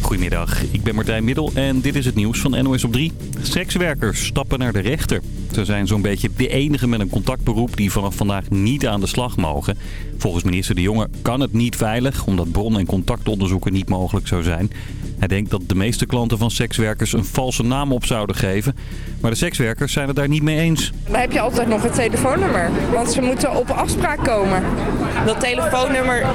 Goedemiddag, ik ben Martijn Middel en dit is het nieuws van NOS op 3. Sekswerkers stappen naar de rechter. Ze zijn zo'n beetje de enige met een contactberoep die vanaf vandaag niet aan de slag mogen. Volgens minister De Jonge kan het niet veilig, omdat bron- en contactonderzoeken niet mogelijk zou zijn. Hij denkt dat de meeste klanten van sekswerkers een valse naam op zouden geven. Maar de sekswerkers zijn het daar niet mee eens. Dan heb je altijd nog het telefoonnummer, want ze moeten op afspraak komen. Dat telefoonnummer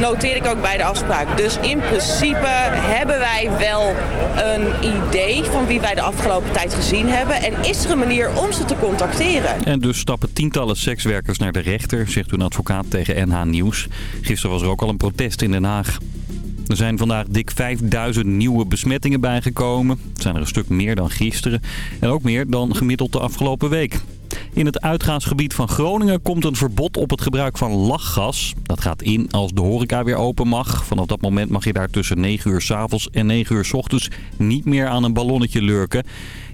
noteer ik ook bij de afspraak. Dus in principe hebben wij wel een idee van wie wij de afgelopen tijd gezien hebben. En is er een manier om ze te contacteren. En dus stappen tientallen sekswerkers naar de rechter, zegt een advocaat tegen NH Nieuws. Gisteren was er ook al een protest in Den Haag. Er zijn vandaag dik 5000 nieuwe besmettingen bijgekomen. Het zijn er een stuk meer dan gisteren. En ook meer dan gemiddeld de afgelopen week. In het uitgaansgebied van Groningen komt een verbod op het gebruik van lachgas. Dat gaat in als de horeca weer open mag. Vanaf dat moment mag je daar tussen 9 uur s avonds en 9 uur s ochtends niet meer aan een ballonnetje lurken.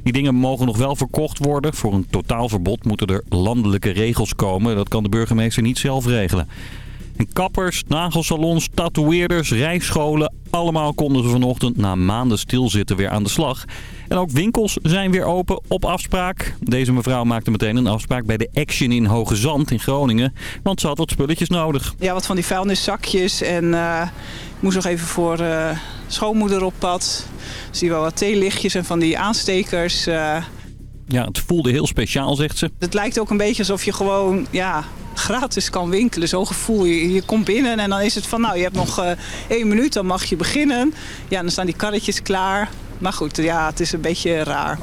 Die dingen mogen nog wel verkocht worden. Voor een totaalverbod moeten er landelijke regels komen. Dat kan de burgemeester niet zelf regelen. En kappers, nagelsalons, tatoeëerders, rijscholen... allemaal konden ze vanochtend na maanden stilzitten weer aan de slag. En ook winkels zijn weer open op afspraak. Deze mevrouw maakte meteen een afspraak bij de Action in Hoge Zand in Groningen. Want ze had wat spulletjes nodig. Ja, wat van die vuilniszakjes en uh, ik moest nog even voor uh, schoonmoeder op pad. Zie wel wat theelichtjes en van die aanstekers... Uh... Ja, het voelde heel speciaal, zegt ze. Het lijkt ook een beetje alsof je gewoon ja, gratis kan winkelen. Zo'n gevoel. Je, je komt binnen en dan is het van, nou, je hebt nog uh, één minuut, dan mag je beginnen. Ja, dan staan die karretjes klaar. Maar goed, ja, het is een beetje raar.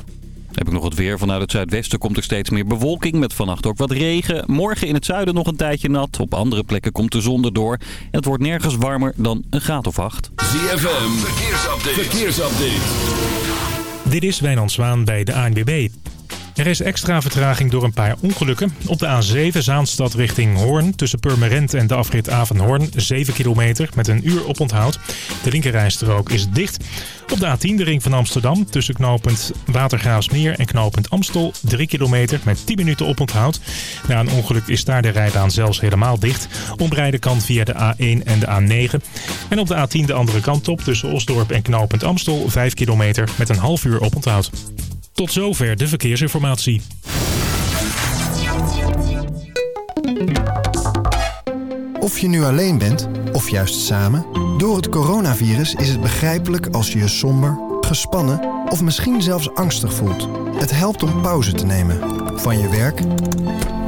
Heb ik nog het weer. Vanuit het zuidwesten komt er steeds meer bewolking met vannacht ook wat regen. Morgen in het zuiden nog een tijdje nat. Op andere plekken komt de zon erdoor. En het wordt nergens warmer dan een graad of acht. ZFM, verkeersupdate. verkeersupdate. Dit is Wijnand Zwaan bij de ANWB. Er is extra vertraging door een paar ongelukken. Op de A7 Zaanstad richting Hoorn tussen Purmerend en de afrit Avenhoorn 7 kilometer met een uur op onthoud. De linkerrijstrook is dicht. Op de A10 de ring van Amsterdam tussen knooppunt Watergraafsmeer en knooppunt Amstel 3 kilometer met 10 minuten op onthoud. Na een ongeluk is daar de rijbaan zelfs helemaal dicht. Omrijden kan via de A1 en de A9. En op de A10 de andere kant op tussen Osdorp en knooppunt Amstel 5 kilometer met een half uur op onthoud. Tot zover de verkeersinformatie. Of je nu alleen bent, of juist samen... door het coronavirus is het begrijpelijk als je je somber, gespannen... of misschien zelfs angstig voelt. Het helpt om pauze te nemen. Van je werk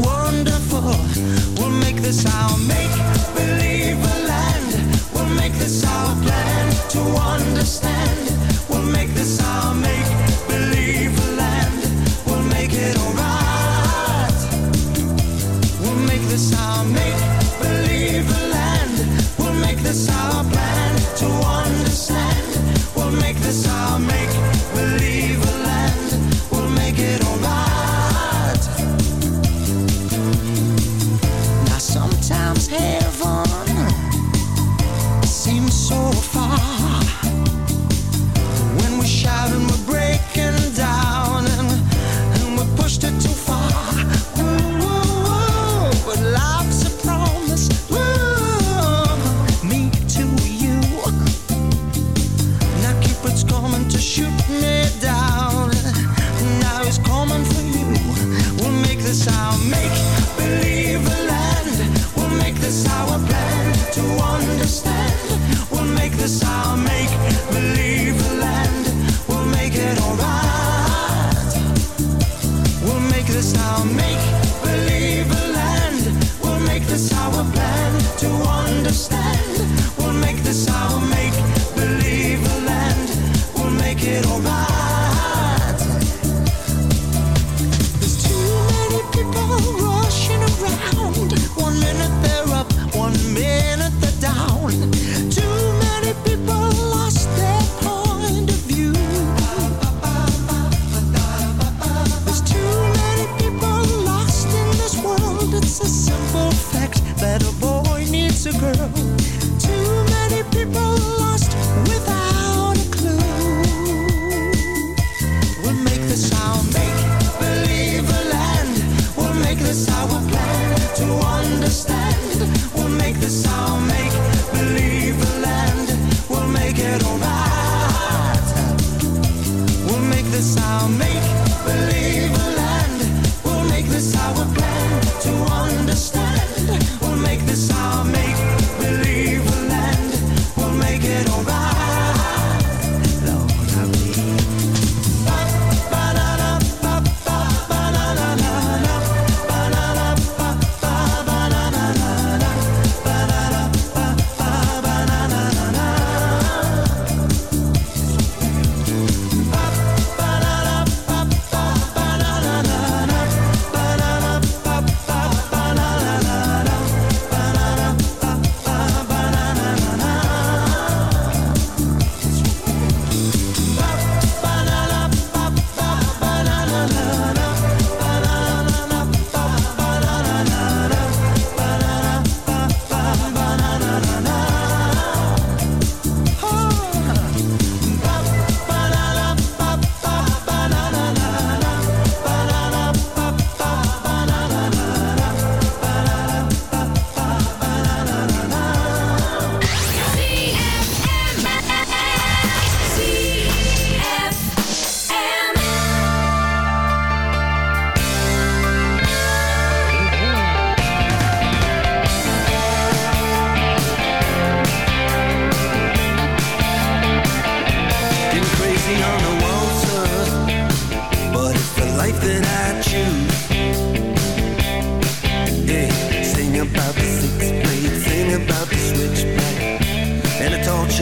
wonderful. We'll make this our make believe land. We'll make this our to understand.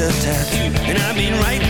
And I've been writing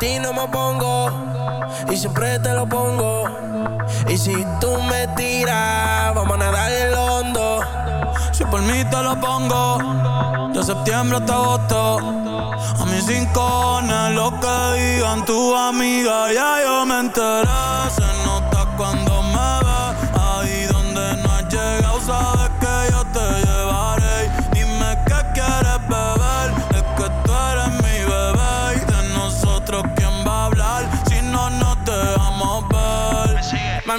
ti no me pongo y siempre te lo pongo. Y si tú me tiras, vamos a nadar en lo hondo. Si por mí te lo pongo De septiembre hasta agosto A mis rincones Lo que digan tu amiga Ya yo me enteré Se nota cuando me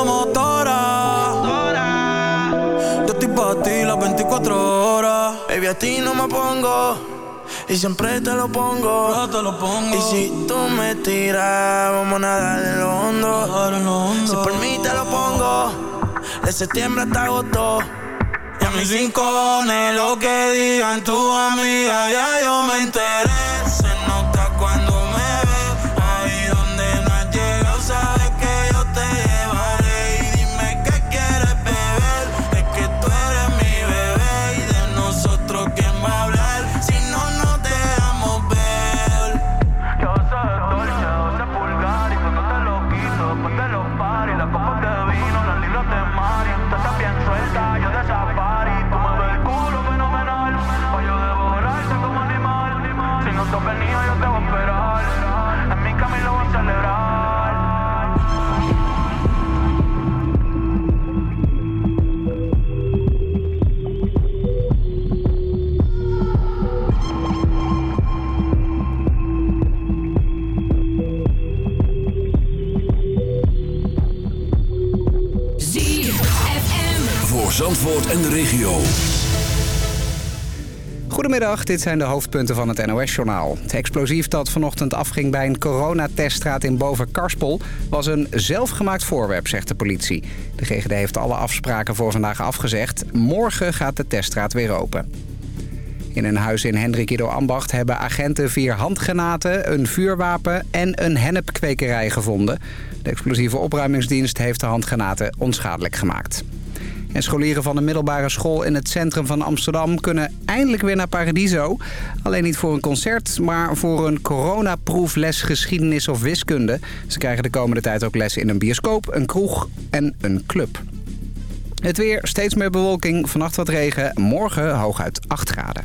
huirleando motora. Yo estoy para ti las 24 horas. Baby, a ti no me pongo. Y siempre te lo pongo. te lo pongo. Y si tú me tiras, vamos a nadar en lo hondo. Si por mí te lo pongo. De septiembre hasta agosto. Y a mis rincones, lo que digan tu amiga, ya yo me enteré. Goedemiddag, dit zijn de hoofdpunten van het NOS-journaal. Het explosief dat vanochtend afging bij een coronateststraat in Boven-Karspel... was een zelfgemaakt voorwerp, zegt de politie. De GGD heeft alle afspraken voor vandaag afgezegd. Morgen gaat de teststraat weer open. In een huis in Hendrik Ido Ambacht hebben agenten vier handgranaten, een vuurwapen en een hennepkwekerij gevonden. De explosieve opruimingsdienst heeft de handgranaten onschadelijk gemaakt. En scholieren van een middelbare school in het centrum van Amsterdam kunnen eindelijk weer naar Paradiso. Alleen niet voor een concert, maar voor een coronaproefles geschiedenis of wiskunde. Ze krijgen de komende tijd ook les in een bioscoop, een kroeg en een club. Het weer, steeds meer bewolking, vannacht wat regen, morgen hooguit 8 graden.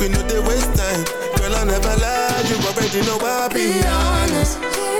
we know they waste time. Girl I never lie You already know I be Be honest, you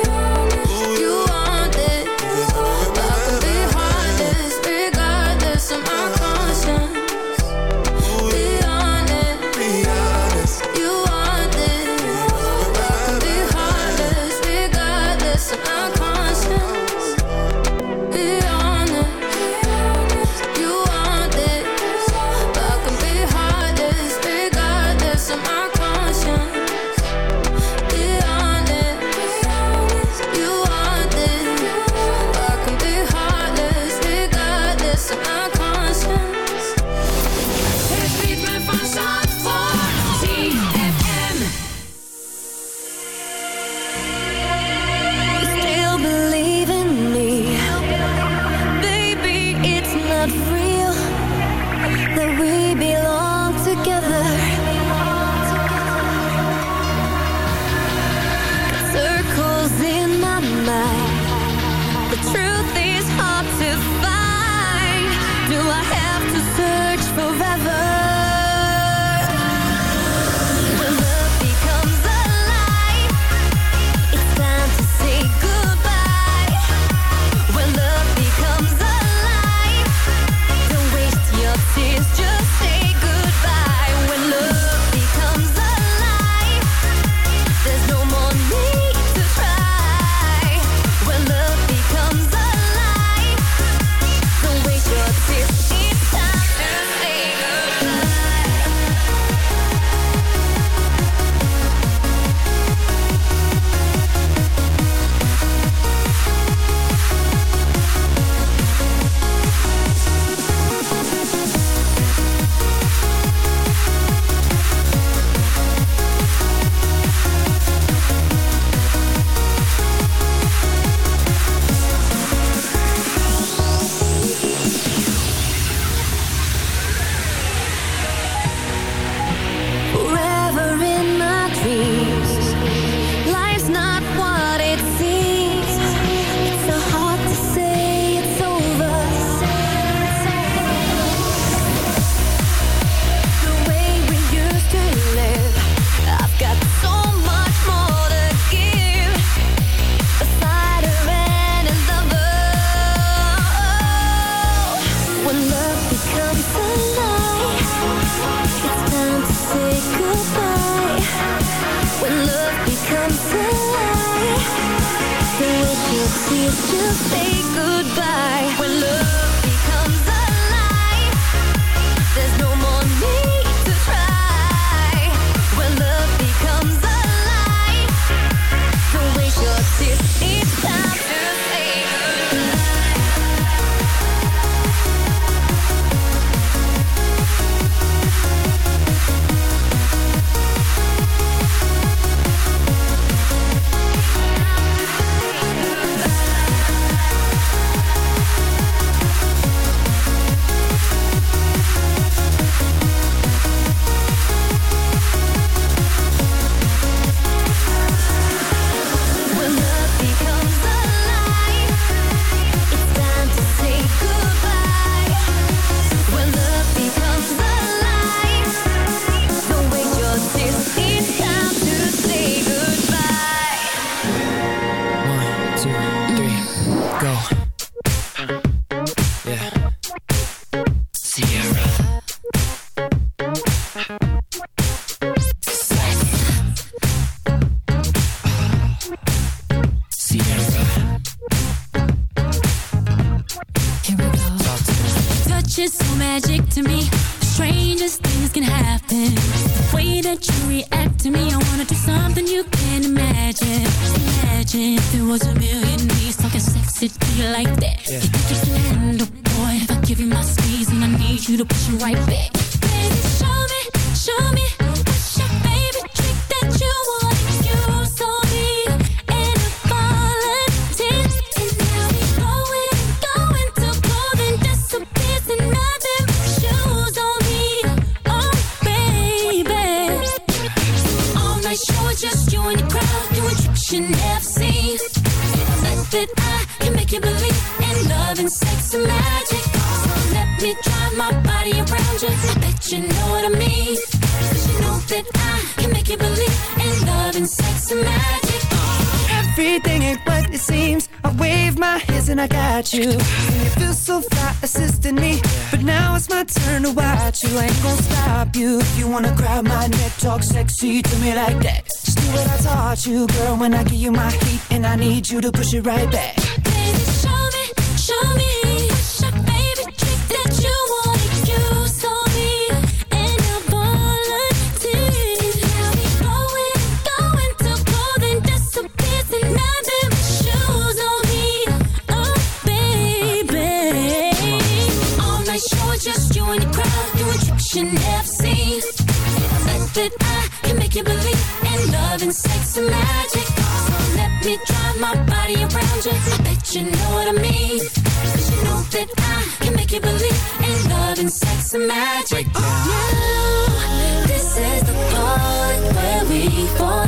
you my heat, and I need you to push it right back. Baby, show me, show me. What's your favorite trick that you want to use on me? And I'll volunteer. Now we going, going to golden disappears and nothing but shoes on me. Oh, baby. All night show, just you and the crowd doing tricks you never seen. That I can make you believe in love and sex and magic. Me drive my body around you. I bet you know what I mean. 'Cause you know that I can make you believe in love and sex and magic. Now, oh, this is the part where we fall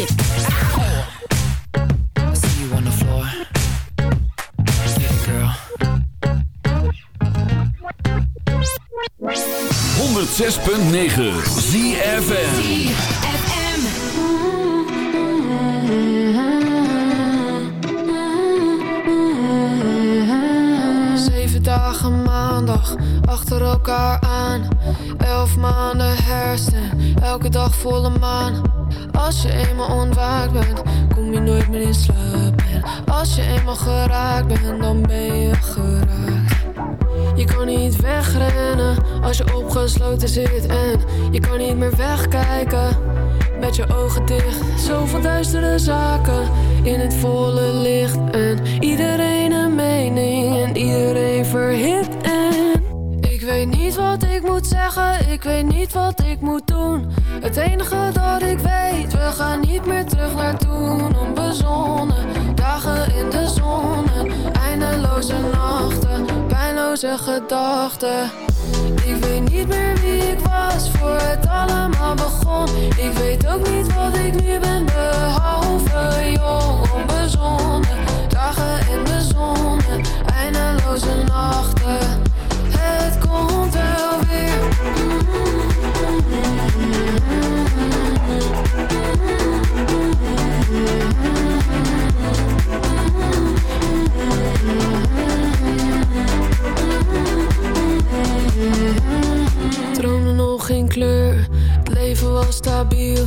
and magic. I see you on the floor. Get it, girl. 106.9 ZFN Zeven dagen maandag achter elkaar aan. Elf maanden hersen, elke dag volle maan. Als je eenmaal ontwaakt bent, kom je nooit meer in slaap. En Als je eenmaal geraakt bent, dan ben je geraakt. Je kan niet wegrennen als je opgesloten zit en je kan niet meer wegkijken. Met je ogen dicht, zoveel duistere zaken in het volle licht. En iedereen een mening en iedereen verhit. En ik weet niet wat ik moet zeggen, ik weet niet wat ik moet doen. Het enige dat ik weet, we gaan niet meer terug naar toen. Onbezonnen, dagen in de zon, eindeloze nachten, pijnloze gedachten. Ik weet niet meer wie ik was voor het allemaal begon. Ik weet ook niet wat ik nu ben, behalve jong, onbezonnen. Dagen in de zon, eindeloze nachten. Het komt wel weer. Droomde nog geen kleur, het leven was stabiel.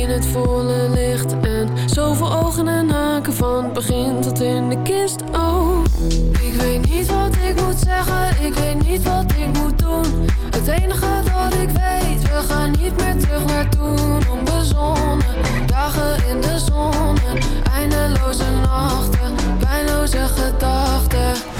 in het volle licht. En zoveel ogen en haken van het begin tot in de kist. Oh, ik weet niet wat ik moet zeggen. Ik weet niet wat ik moet doen. Het enige dat ik weet, we gaan niet meer terug naar toen. Onbezonnen, dagen in de zon. Eindeloze nachten, pijnloze gedachten.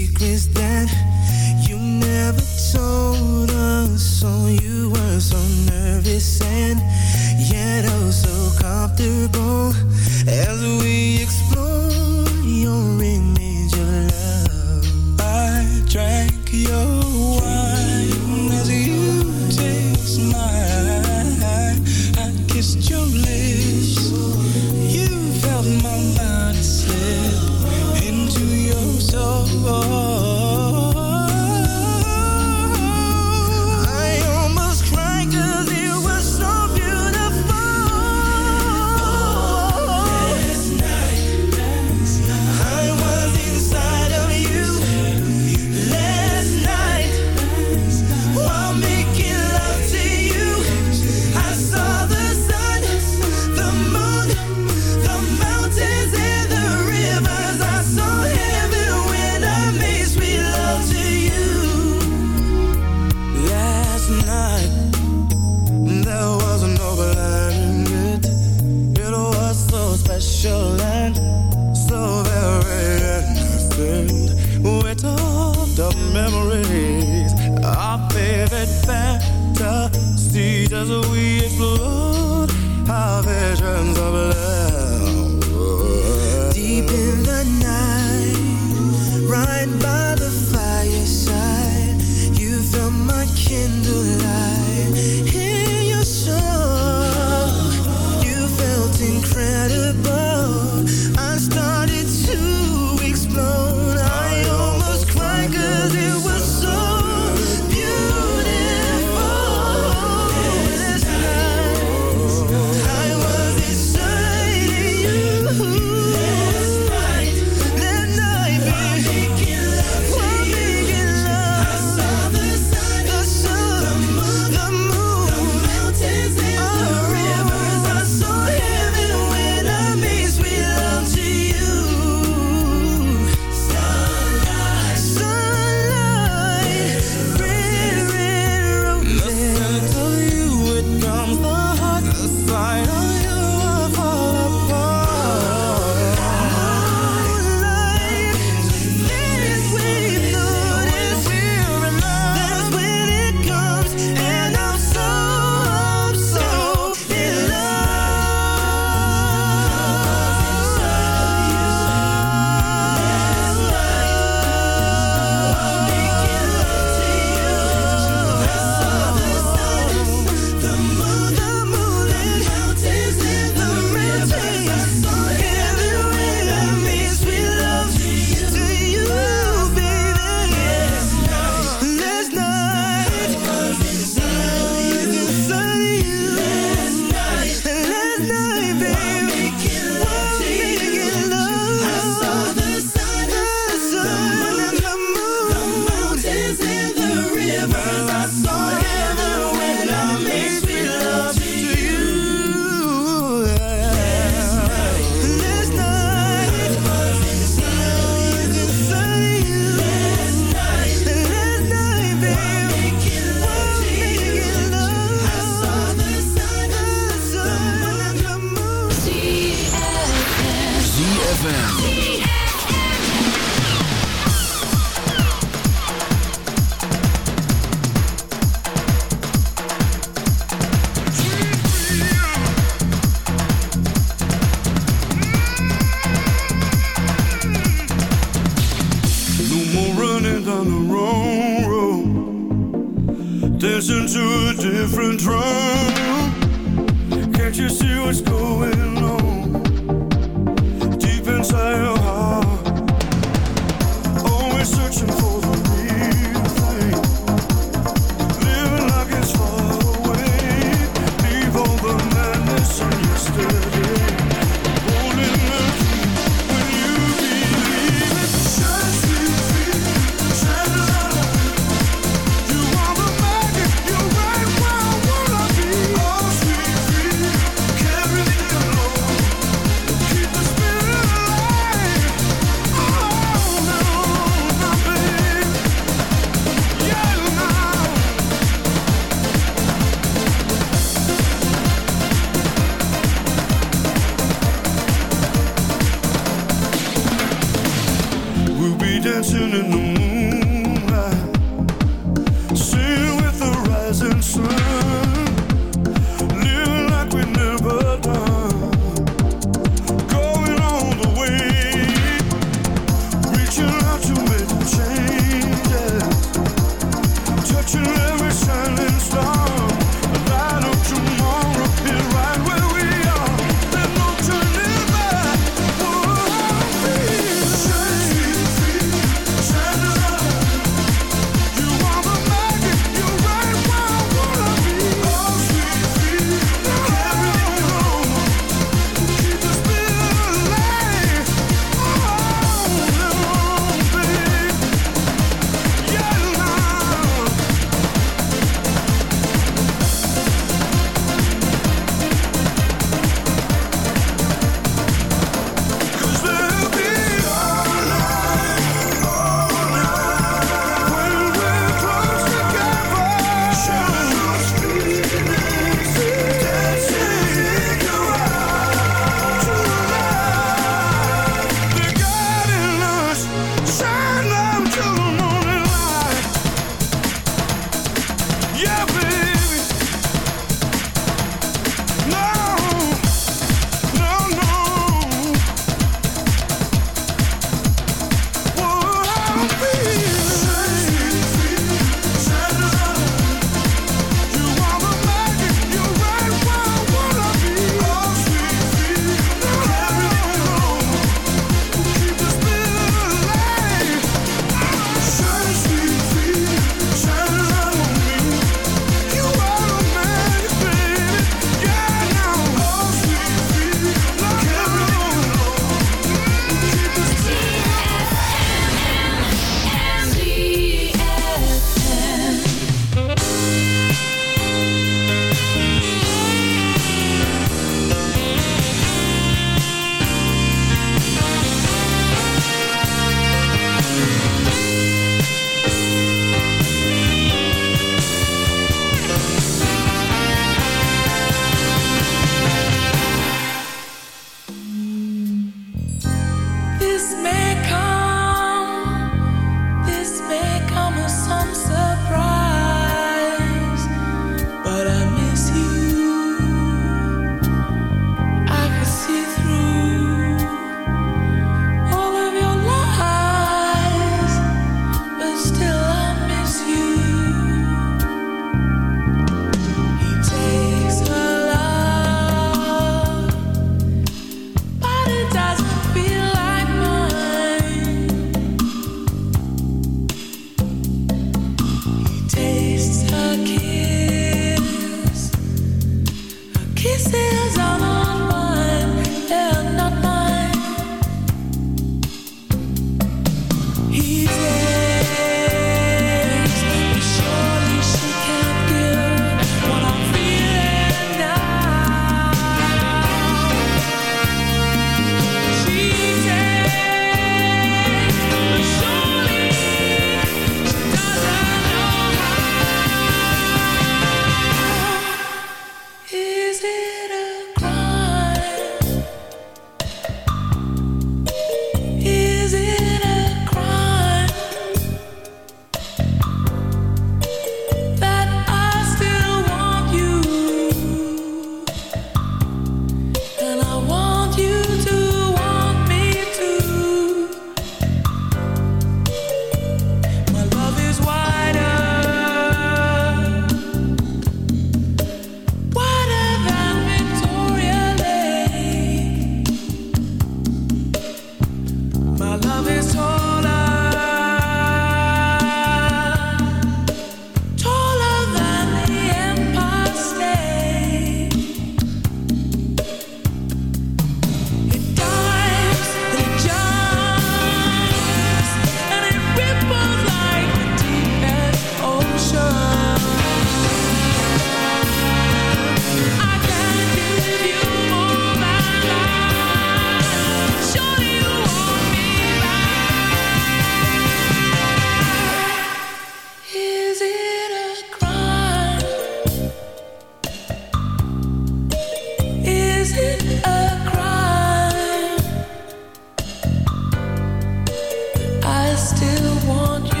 still want you.